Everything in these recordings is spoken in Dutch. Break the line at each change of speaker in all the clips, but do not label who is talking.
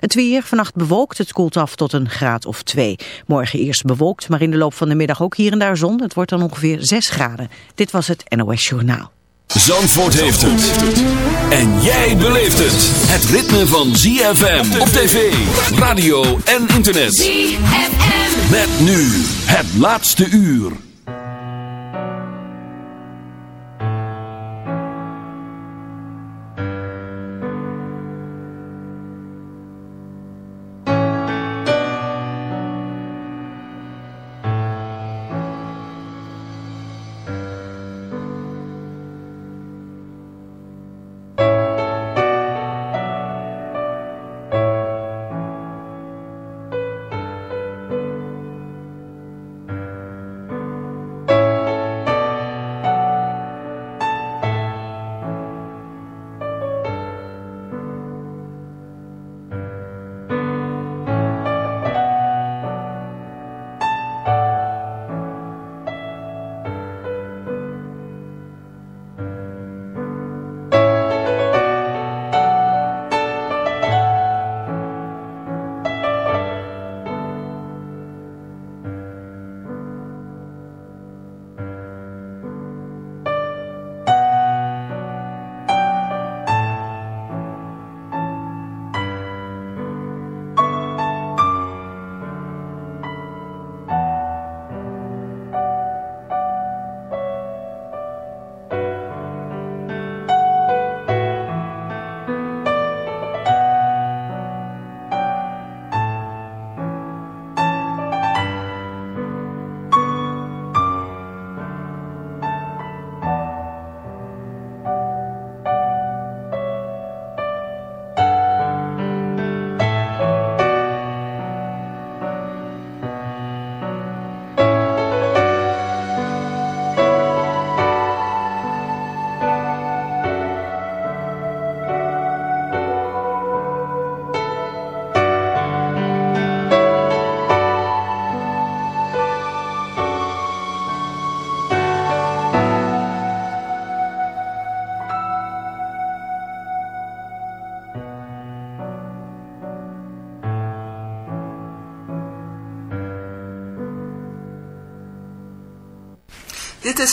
Het weer, vannacht bewolkt, het koelt af tot een graad of 2. Morgen eerst bewolkt, maar in de loop van de middag ook hier en daar zon. Het wordt dan ongeveer 6 graden. Dit was het NOS Journaal.
Zandvoort heeft het. En jij beleeft het. Het ritme van ZFM op tv, radio en internet. ZFM. Met nu het laatste uur.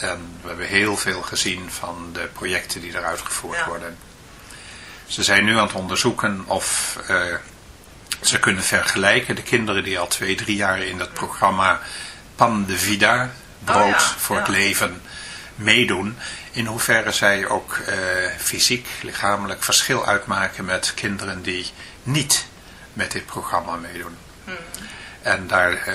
En we hebben heel veel gezien van de projecten die eruit gevoerd
ja.
worden. Ze zijn nu aan het onderzoeken of uh, ze kunnen vergelijken. De kinderen die al twee, drie jaar in dat programma Pan de Vida, brood
oh ja,
voor
ja.
het leven, meedoen. In hoeverre zij ook uh, fysiek, lichamelijk verschil uitmaken met kinderen die niet met dit programma meedoen.
Hmm.
En daar... Uh,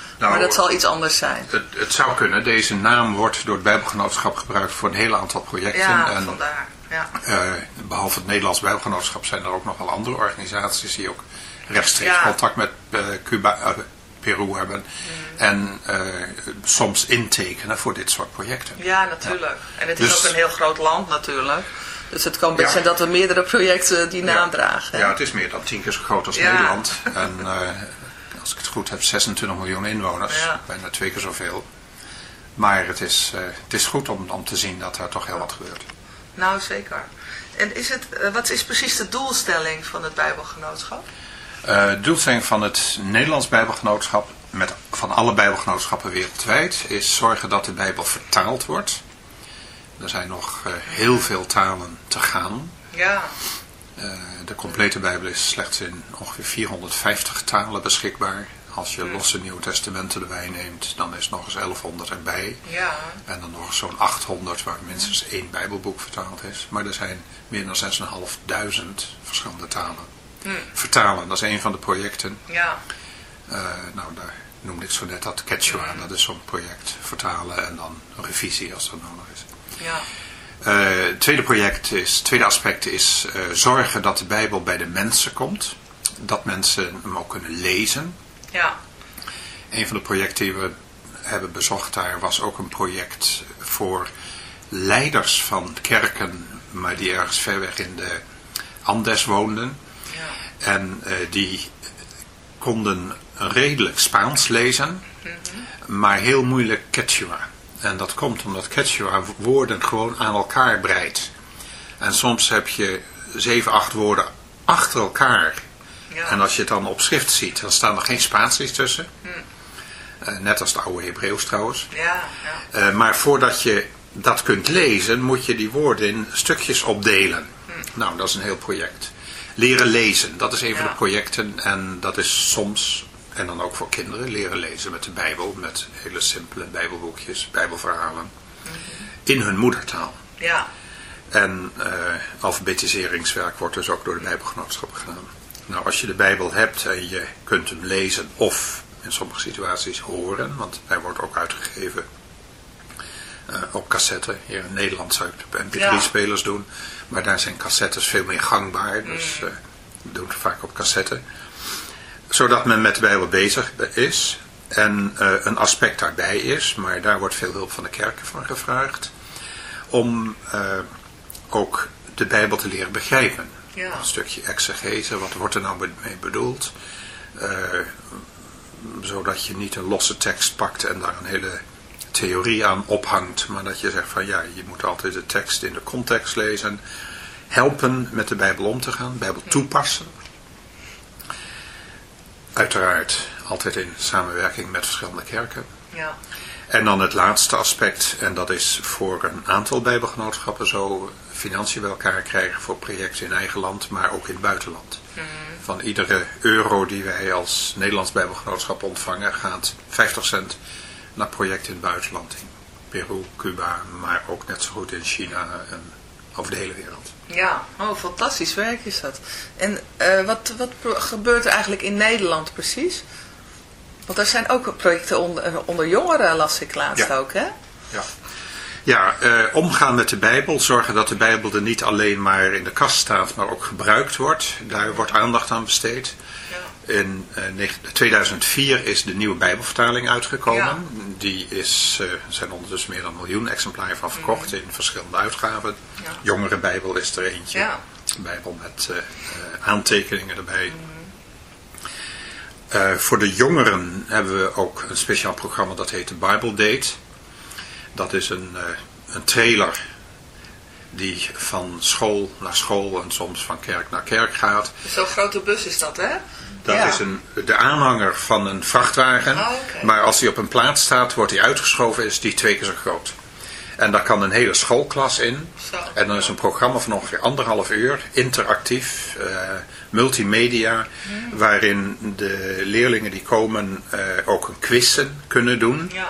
Nou,
maar dat zal iets anders zijn.
Het, het, zou kunnen. Deze naam wordt door het Bijbelgenootschap gebruikt voor een heel aantal projecten.
Ja,
en,
vandaar. Ja.
Uh, behalve het Nederlands Bijbelgenootschap zijn er ook nog wel andere organisaties die ook rechtstreeks
Ja.
contact met uh, Cuba, uh, Peru hebben.
Mm.
En soms intekenen voor dit soort projecten.
Ja, natuurlijk. En het is
Dus-
ook een heel groot land natuurlijk. Dus het kan best
Ja.
zijn dat er meerdere projecten die naam dragen.
Ja, het is meer dan tien keer zo groot als. Nederland. En als ik het goed heb, 26 miljoen inwoners.
Ja.
Bijna twee keer zoveel. Maar het is, uh, het is goed om, om te zien dat er toch heel wat gebeurt.
Nou, zeker. En is het, uh, wat is precies de doelstelling van het Bijbelgenootschap?
Uh, de doelstelling van het Nederlands Bijbelgenootschap, met, van alle Bijbelgenootschappen wereldwijd, is zorgen dat de Bijbel vertaald wordt. Er zijn nog heel veel talen te gaan.
Ja.
Uh, de complete Bijbel is slechts in ongeveer 450 talen beschikbaar. Als je losse Nieuwe Testamenten erbij neemt, dan is nog eens 1100 erbij.
Ja.
En dan nog zo'n 800 waar minstens één Bijbelboek vertaald is. Maar er zijn meer dan 6.500 verschillende talen.
Hm.
Vertalen, dat is een van de projecten.
Ja.
Uh, nou, daar noemde ik zo net dat Quechua, dat is zo'n project. Vertalen en dan revisie als dat nodig is.
Ja.
Het tweede project is, tweede aspect is zorgen dat de Bijbel bij de mensen komt. Dat mensen hem ook kunnen lezen.
Ja.
Een van de projecten die we hebben bezocht daar was ook een project voor leiders van kerken, maar die ergens ver weg in de Andes woonden.
Ja.
En uh, die konden redelijk Spaans lezen, maar heel moeilijk Quechua. En dat komt omdat Quechua woorden gewoon aan elkaar breidt. En soms heb je zeven, acht woorden achter elkaar.
Ja.
En als je het dan op schrift ziet, dan staan er geen Spaansies tussen. Uh, net als het oude Hebreeuws trouwens.
Ja, ja.
Uh, maar voordat je dat kunt lezen, moet je die woorden in stukjes opdelen. Nou, dat is een heel project. Leren lezen, dat is een van de projecten. En dat is soms, en dan ook voor kinderen, leren lezen met de Bijbel. Met hele simpele Bijbelboekjes, Bijbelverhalen. In hun moedertaal.
Ja.
En eh, alfabetiseringswerk wordt dus ook door de Bijbelgenootschap gedaan. Nou, als je de Bijbel hebt en je kunt hem lezen of in sommige situaties horen, want hij wordt ook uitgegeven eh, op cassette. Hier in Nederland zou het op mp3-spelers doen, maar daar zijn cassettes veel meer gangbaar, dus eh, we doen het vaak op cassette. Zodat men met de Bijbel bezig is en eh, een aspect daarbij is, maar daar wordt veel hulp van de kerken van gevraagd, om eh, ook de Bijbel te leren begrijpen.
Ja.
Een stukje exegese, wat wordt er nou mee bedoeld? Eh, zodat je niet een losse tekst pakt en daar een hele theorie aan ophangt, maar dat je zegt van ja, je moet altijd de tekst in de context lezen, helpen met de Bijbel om te gaan, Bijbel toepassen. Uiteraard altijd in samenwerking met verschillende kerken.
Ja.
En dan het laatste aspect, en dat is voor een aantal bijbelgenootschappen zo financiën bij elkaar krijgen voor projecten in eigen land, maar ook in het buitenland. Van iedere euro die wij als Nederlands bijbelgenootschap ontvangen, gaat 50 cent naar projecten in het buitenland. In Peru, Cuba, maar ook net zo goed in China en over de hele wereld.
Ja, oh, fantastisch werk is dat. En eh, wat, wat gebeurt er eigenlijk in Nederland precies? Want er zijn ook projecten onder, onder jongeren, las ik laatst
Ja.
ook, hè?
Ja, ja eh, omgaan met de Bijbel, zorgen dat de Bijbel er niet alleen maar in de kast staat, maar ook gebruikt wordt. Daar wordt aandacht aan besteed.
Ja.
In eh, negen- 2004 is de nieuwe Bijbelvertaling uitgekomen.
Ja.
Die is, eh, er zijn ondertussen meer dan een miljoen exemplaren van verkocht in verschillende uitgaven.
Mhm. Ja.
Jongere Bijbel is er eentje.
Ja.
Bijbel met eh, eh, aantekeningen erbij. Eh, voor de jongeren hebben we ook een speciaal programma dat heet de Bible Date. Dat is een, eh, een trailer die van school naar school en soms van kerk naar kerk gaat.
Zo'n grote bus is dat, hè?
Dat
Ja.
is een, de aanhanger van een vrachtwagen.
Oh.
Maar als die op een plaats staat, wordt die uitgeschoven, is die twee keer zo groot. En daar kan een hele schoolklas in.
Zo.
En dan is een programma van ongeveer anderhalf uur, interactief, eh, multimedia,
Hmm.
waarin de leerlingen die komen eh, ook een quizzen kunnen doen.
Ja.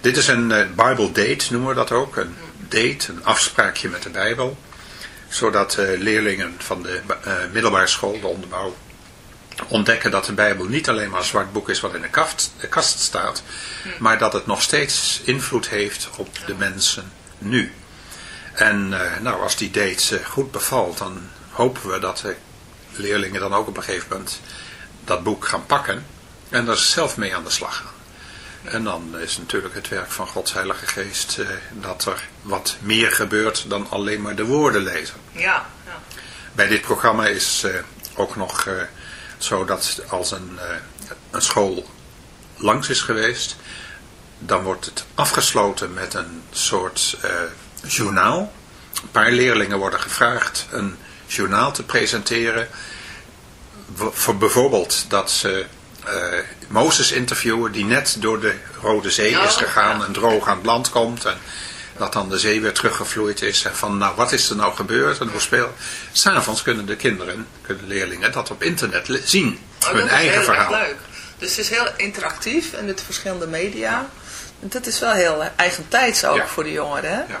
Dit is een eh, Bible date, noemen we dat ook. Een date, een afspraakje met de Bijbel. Zodat eh, leerlingen van de eh, middelbare school, de onderbouw, ontdekken dat de Bijbel niet alleen maar een zwart boek is wat in de kast, de kast staat, maar dat het nog steeds invloed heeft op de mensen nu. En nou, als die date goed bevalt, dan hopen we dat de leerlingen dan ook op een gegeven moment dat boek gaan pakken en daar zelf mee aan de slag gaan. En dan is natuurlijk het werk van Gods Heilige Geest eh, dat er wat meer gebeurt dan alleen maar de woorden lezen.
Ja. ja.
Bij dit programma is eh, ook nog eh, zo dat als een, eh, een school langs is geweest, dan wordt het afgesloten met een soort eh, journaal. Een paar leerlingen worden gevraagd een journaal te presenteren. Voor bijvoorbeeld dat ze eh, Mozes interviewen die net door de Rode Zee is gegaan en droog aan het land komt. En dat dan de zee weer teruggevloeid is. En van, nou, wat is er nou gebeurd en hoe speel... S'avonds kunnen de kinderen, kunnen leerlingen dat op internet zien.
Oh,
hun eigen
heel
verhaal.
leuk. Dus het is heel interactief en met verschillende media. En dat is wel heel eigentijds ook
Ja.
voor de jongeren. Hè?
Ja.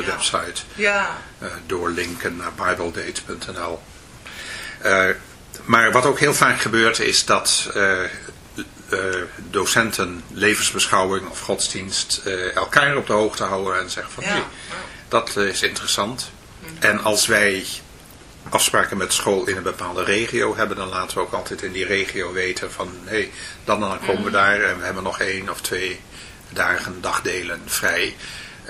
de
Ja.
website.
Ja,
eh, doorlinken naar bibledate.nl. Eh, maar wat ook heel vaak gebeurt is dat eh, docenten levensbeschouwing of godsdienst elkaar op de hoogte houden en zeggen van
Ja.
hey, dat is interessant. En als wij afspraken met school in een bepaalde regio hebben, dan laten we ook altijd in die regio weten van hé, hey, dan en dan komen we daar en we hebben nog één of twee dagen, dagdelen vrij.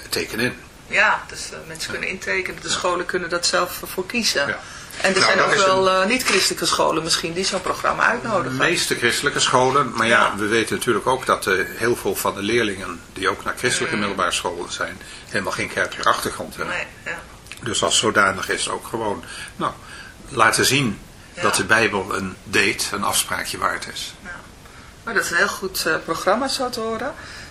Teken in.
Ja dus eh, mensen kunnen intekenen. De scholen kunnen dat zelf voor kiezen.
Ja.
En er
Nou,
zijn ook wel eh, niet-christelijke scholen misschien die zo'n programma
De
uitnodigen.
meeste christelijke scholen, maar ja,
Ja.
we weten natuurlijk ook dat eh, heel veel van de leerlingen die ook naar christelijke middelbare scholen zijn, helemaal geen kerkelijke achtergrond hebben.
Nee, ja.
Dus als zodanig is het ook gewoon, nou, laten zien dat de Bijbel een date, een afspraakje waard is.
Maar dat is een heel goed eh, programma zo te horen.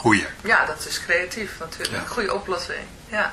goede.
Ja, dat is creatief natuurlijk. Goede oplossing. Ja.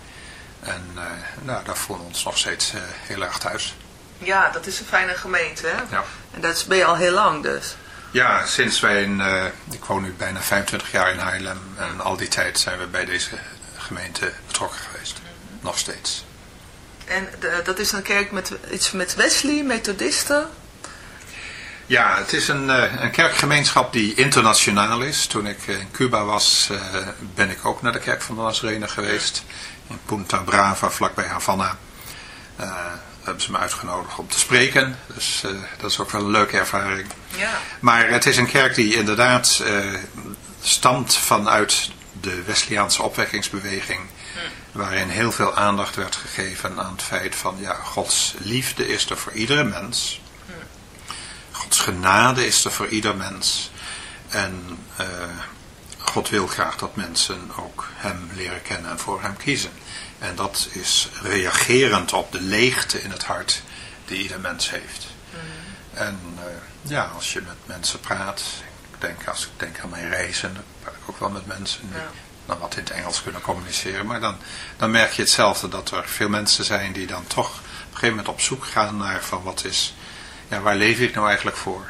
En uh, nou, daar voelen we ons nog steeds uh, heel erg thuis.
Ja, dat is een fijne gemeente, hè?
Ja.
En dat ben je al heel lang dus.
Ja, sinds wij in, ik woon nu bijna 25 jaar in Haarlem. En al die tijd zijn we bij deze gemeente betrokken geweest. Mm -hmm. Nog steeds.
En de, dat is een kerk met iets met Wesley, methodisten?
Ja, het is een, een kerkgemeenschap die internationaal is. Toen ik in Cuba was, ben ik ook naar de kerk van de Nazarene geweest. In Punta Brava, vlakbij Havana. Uh, hebben ze me uitgenodigd om te spreken. Dus uh, dat is ook wel een leuke ervaring.
Ja.
Maar het is een kerk die inderdaad stamt vanuit de Wesleyaanse opwekkingsbeweging waarin heel veel aandacht werd gegeven aan het feit van, ja, Gods liefde is er voor iedere mens. Gods genade is er voor ieder mens. En uh, God wil graag dat mensen ook hem leren kennen en voor hem kiezen. En dat is reagerend op de leegte in het hart die ieder mens heeft. Mm. En uh, ja, als je met mensen praat, ik denk, als ik denk aan mijn reizen, dan praat ik ook wel met mensen die ja dan wat in het Engels kunnen communiceren. Maar dan, dan merk je hetzelfde dat er veel mensen zijn die dan toch op een gegeven moment op zoek gaan naar van wat is, ja, waar leef ik nou eigenlijk voor?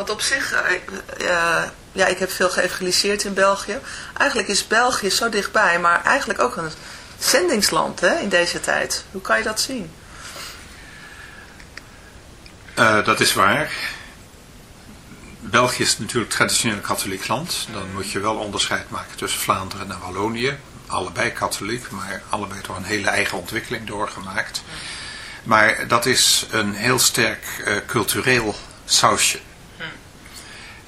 want op zich, uh, ja, ik heb veel geëvangeliseerd in België. Eigenlijk is België zo dichtbij, maar eigenlijk ook een zendingsland hè, in deze tijd. Hoe kan je dat zien?
Uh, dat is waar. België is natuurlijk traditioneel katholiek land. Dan moet je wel onderscheid maken tussen Vlaanderen en Wallonië. Allebei katholiek, maar allebei toch een hele eigen ontwikkeling doorgemaakt. Maar dat is een heel sterk cultureel sausje.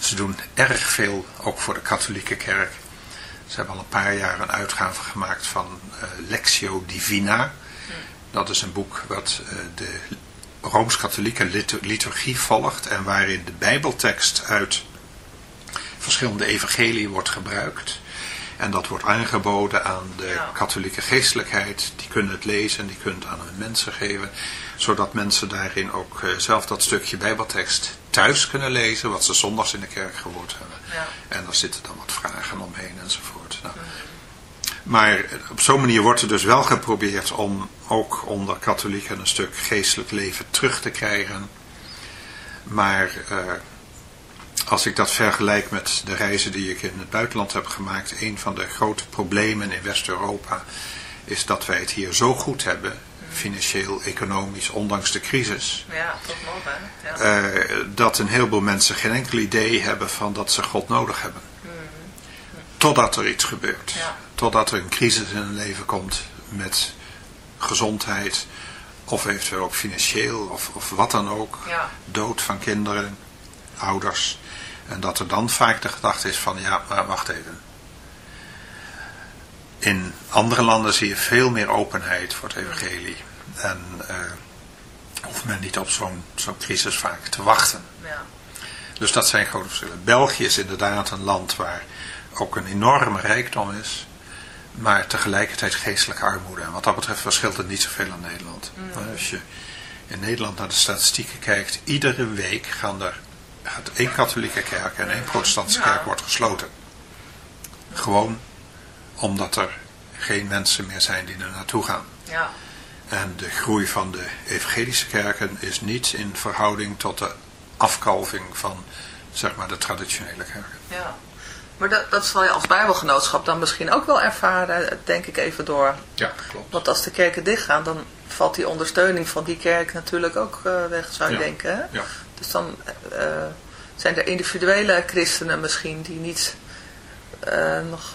Ze doen erg veel, ook voor de katholieke kerk. Ze hebben al een paar jaar een uitgave gemaakt van uh, Lectio Divina. Dat is een boek wat uh, de Rooms-Katholieke liturgie volgt en waarin de bijbeltekst uit verschillende evangelie wordt gebruikt. En dat wordt aangeboden aan de ja. katholieke geestelijkheid. Die kunnen het lezen en die kunnen het aan hun mensen geven. Zodat mensen daarin ook uh, zelf dat stukje bijbeltekst thuis kunnen lezen. Wat ze zondags in de kerk gehoord hebben.
Ja.
En daar zitten dan wat vragen omheen enzovoort. Nou, mm. Maar op zo'n manier wordt er dus wel geprobeerd om ook onder katholieken een stuk geestelijk leven terug te krijgen. Maar uh, als ik dat vergelijk met de reizen die ik in het buitenland heb gemaakt, een van de grote problemen in West-Europa is dat wij het hier zo goed hebben, financieel, economisch, ondanks de crisis.
Ja, toch nog hè. Ja.
Uh, dat een heleboel mensen geen enkel idee hebben van dat ze God nodig hebben.
Mm.
Totdat er iets gebeurt.
Ja.
Totdat er een crisis in hun leven komt met gezondheid of eventueel ook financieel of, of wat dan ook.
Ja.
Dood van kinderen, ouders. En dat er dan vaak de gedachte is van, ja, maar wacht even. In andere landen zie je veel meer openheid voor het evangelie. En uh, hoeft men niet op zo'n zo'n crisis vaak te wachten.
Ja.
Dus dat zijn grote verschillen. België is inderdaad een land waar ook een enorme rijkdom is. Maar tegelijkertijd geestelijke armoede. En wat dat betreft verschilt het niet zoveel aan Nederland.
Mm.
Als je in Nederland naar de statistieken kijkt, iedere week gaan er gaat één katholieke kerk en één protestantse kerk wordt gesloten. Gewoon omdat er geen mensen meer zijn die er naartoe gaan.
Ja.
En de groei van de evangelische kerken is niet in verhouding tot de afkalving van zeg maar de traditionele kerken.
ja. Maar dat, dat zal je als bijbelgenootschap dan misschien ook wel ervaren, denk ik even door.
Ja, klopt.
Want als de kerken dichtgaan, dan valt die ondersteuning van die kerk natuurlijk ook eh, weg, zou je
Ja.
denken. Hè?
Ja.
Dus dan eh, zijn er individuele christenen misschien die niet eh, nog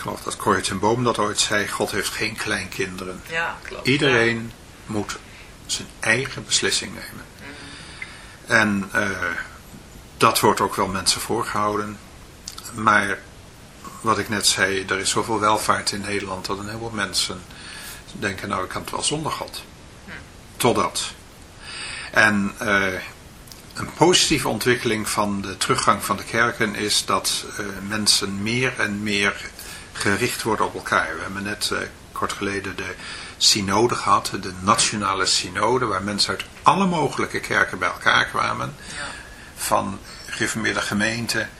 Ik geloof dat Corrie ten Boom dat ooit zei, God heeft geen kleinkinderen.
Ja, klopt.
Iedereen moet zijn eigen beslissing nemen. En uh, dat wordt ook wel mensen voorgehouden. Maar wat ik net zei, er is zoveel welvaart in Nederland dat een heleboel mensen denken, nou ik kan het wel zonder God. Totdat. En uh, een positieve ontwikkeling van de teruggang van de kerken is dat uh, mensen meer en meer gericht worden op elkaar. We hebben net uh, kort geleden de synode gehad, de nationale synode, waar mensen uit alle mogelijke kerken bij elkaar kwamen. Ja. Van gereformeerde gemeenten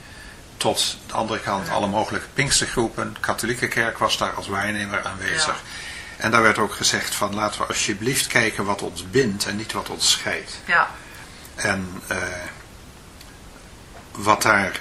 tot de andere kant alle mogelijke pinkstergroepen. De katholieke kerk was daar als waarnemer aanwezig. Ja. En daar werd ook gezegd van laten we alsjeblieft kijken wat ons bindt en niet wat ons scheidt.
Ja.
En uh, wat daar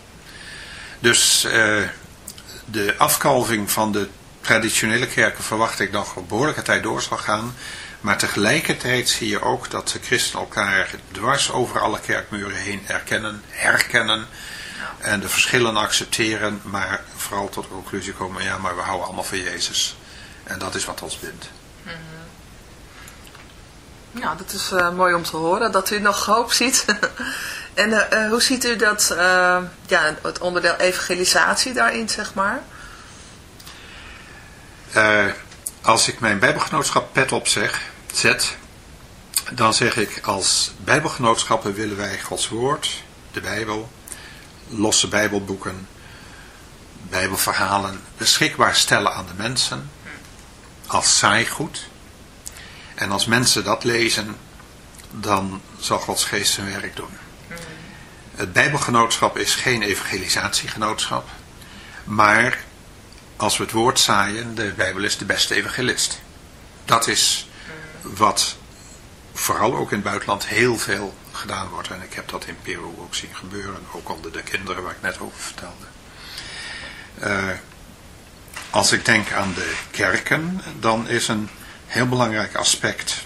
Dus uh, de afkalving van de traditionele kerken verwacht ik nog een behoorlijke tijd door zal gaan. Maar tegelijkertijd zie je ook dat de christenen elkaar dwars over alle kerkmuren heen erkennen, herkennen. En de verschillen accepteren, maar vooral tot de conclusie komen, ja, maar we houden allemaal van Jezus. En dat is wat ons bindt.
-hmm. Ja, dat is uh, mooi om te horen, dat u nog hoop ziet. en uh, uh, hoe ziet u dat, ja, het onderdeel evangelisatie daarin, zeg maar?
als ik mijn bijbelgenootschap pet op zeg, zet, dan zeg ik als bijbelgenootschappen willen wij Gods woord, de Bijbel, losse bijbelboeken, bijbelverhalen beschikbaar stellen aan de mensen als saaigoed. En als mensen dat lezen, dan zal Gods geest zijn werk doen. Het bijbelgenootschap is geen evangelisatiegenootschap, maar als we het woord zaaien, de Bijbel is de beste evangelist. Dat is wat vooral ook in het buitenland heel veel gedaan wordt. En ik heb dat in Peru ook zien gebeuren, ook onder de kinderen waar ik net over vertelde. Uh, als ik denk aan de kerken, dan is een heel belangrijk aspect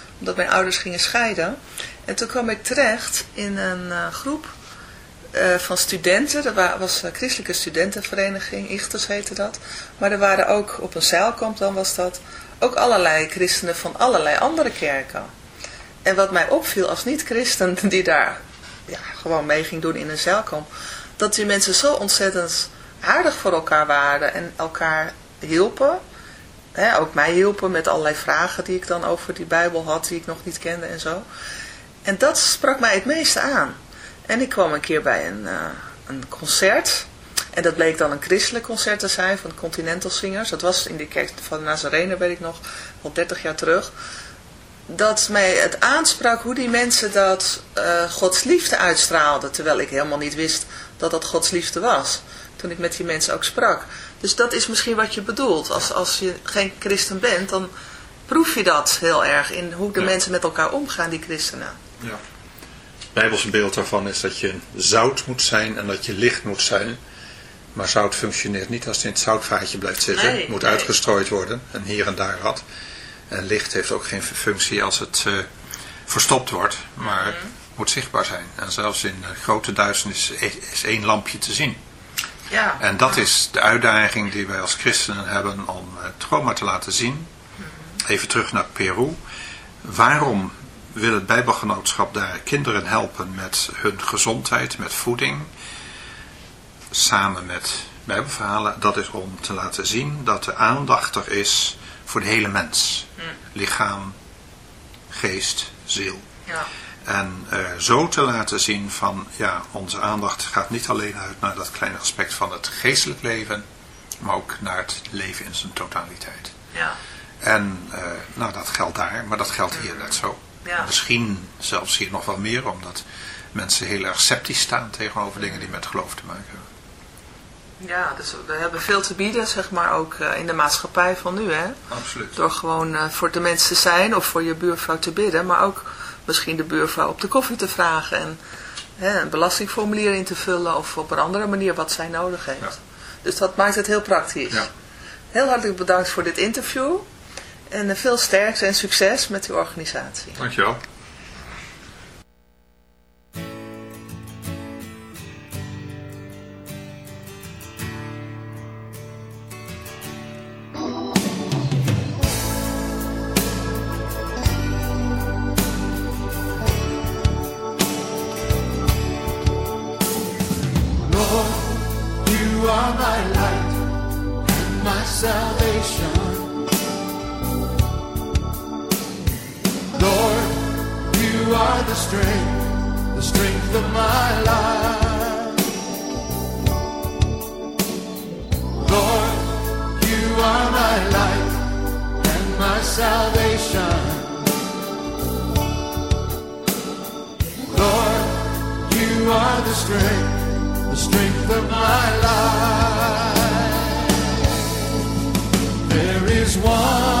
Omdat mijn ouders gingen scheiden. En toen kwam ik terecht in een uh, groep uh, van studenten. Dat was een christelijke studentenvereniging, Ichters heette dat. Maar er waren ook, op een zeilkamp dan was dat, ook allerlei christenen van allerlei andere kerken. En wat mij opviel als niet-christen die daar ja, gewoon mee ging doen in een zeilkamp, dat die mensen zo ontzettend aardig voor elkaar waren en elkaar hielpen. Ook mij hielpen met allerlei vragen die ik dan over die Bijbel had, die ik nog niet kende en zo. En dat sprak mij het meeste aan. En ik kwam een keer bij een, uh, een concert. En dat bleek dan een christelijk concert te zijn van Continental Singers. Dat was in de kerk van Nazarene, weet ik nog, al 30 jaar terug. Dat mij het aansprak hoe die mensen dat uh, Gods liefde uitstraalden. Terwijl ik helemaal niet wist dat dat Gods liefde was. Toen ik met die mensen ook sprak. Dus dat is misschien wat je bedoelt. Als, als je geen christen bent, dan proef je dat heel erg in hoe de ja. mensen met elkaar omgaan, die christenen.
Ja. Het Bijbelse beeld daarvan is dat je zout moet zijn en dat je licht moet zijn. Maar zout functioneert niet als het in het zoutvaatje blijft zitten.
Nee,
het moet
nee.
uitgestrooid worden en hier en daar wat. En licht heeft ook geen functie als het uh, verstopt wordt, maar mm -hmm. moet zichtbaar zijn. En zelfs in uh, grote duisternis is, is één lampje te zien.
Ja.
En dat is de uitdaging die wij als christenen hebben om het trauma te laten zien. Even terug naar Peru. Waarom wil het Bijbelgenootschap daar kinderen helpen met hun gezondheid, met voeding, samen met Bijbelverhalen? Dat is om te laten zien dat de aandacht er is voor de hele mens. Lichaam, geest, ziel.
Ja.
En uh, zo te laten zien van, ja, onze aandacht gaat niet alleen uit naar dat kleine aspect van het geestelijk leven, maar ook naar het leven in zijn totaliteit.
Ja.
En uh, nou, dat geldt daar, maar dat geldt hier net zo.
Ja.
Misschien zelfs hier nog wel meer, omdat mensen heel erg sceptisch staan tegenover dingen die met geloof te maken hebben.
Ja, dus we hebben veel te bieden, zeg maar, ook uh, in de maatschappij van nu, hè.
Absoluut.
Door gewoon voor de mensen te zijn of voor je buurvrouw te bidden, maar ook misschien de buurvrouw op de koffie te vragen en hè, een belastingformulier in te vullen of op een andere manier wat zij nodig heeft.
Ja.
Dus dat maakt het heel praktisch.
Ja.
Heel hartelijk bedankt voor dit interview en uh, veel sterkte en succes met uw organisatie.
Dankjewel. the strength, the strength of my life. Lord, you are my life and my salvation. Lord, you are the strength, the strength of my life. There is one.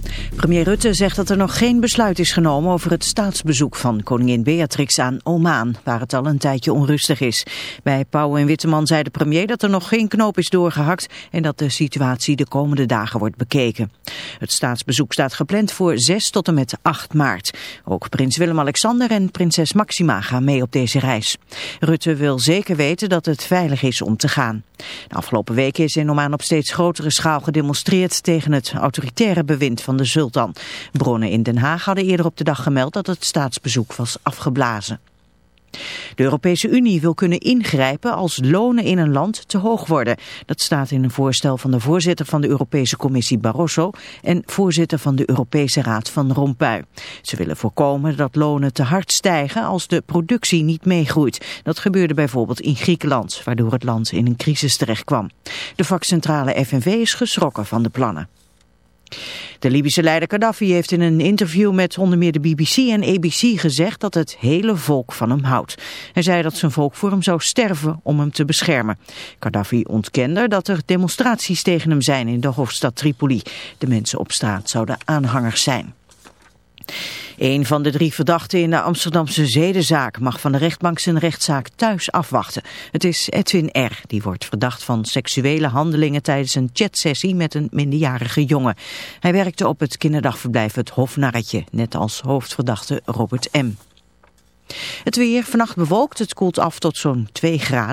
Premier Rutte zegt dat er nog geen besluit is genomen over het staatsbezoek van koningin Beatrix aan Oman, waar het al een tijdje onrustig is. Bij Pauw en Witteman zei de premier dat er nog geen knoop is doorgehakt en dat de situatie de komende dagen wordt bekeken. Het staatsbezoek staat gepland voor 6 tot en met 8 maart. Ook prins Willem-Alexander en prinses Maxima gaan mee op deze reis. Rutte wil zeker weten dat het veilig is om te gaan. De afgelopen weken is in Oman op steeds grotere schaal gedemonstreerd tegen het autoritaire bewind van de sultan. Bronnen in Den Haag hadden eerder op de dag gemeld dat het staatsbezoek was afgeblazen. De Europese Unie wil kunnen ingrijpen als lonen in een land te hoog worden. Dat staat in een voorstel van de voorzitter van de Europese Commissie Barroso en voorzitter van de Europese Raad van Rompuy. Ze willen voorkomen dat lonen te hard stijgen als de productie niet meegroeit. Dat gebeurde bijvoorbeeld in Griekenland, waardoor het land in een crisis terechtkwam. De vakcentrale FNV is geschrokken van de plannen. De Libische leider Gaddafi heeft in een interview met onder meer de BBC en ABC gezegd dat het hele volk van hem houdt. Hij zei dat zijn volk voor hem zou sterven om hem te beschermen. Gaddafi ontkende dat er demonstraties tegen hem zijn in de hoofdstad Tripoli. De mensen op straat zouden aanhangers zijn. Een van de drie verdachten in de Amsterdamse zedenzaak mag van de rechtbank zijn rechtszaak thuis afwachten. Het is Edwin R. Die wordt verdacht van seksuele handelingen tijdens een chatsessie met een minderjarige jongen. Hij werkte op het kinderdagverblijf Het Hofnarretje, net als hoofdverdachte Robert M. Het weer vannacht bewolkt, het koelt af tot zo'n 2 graden.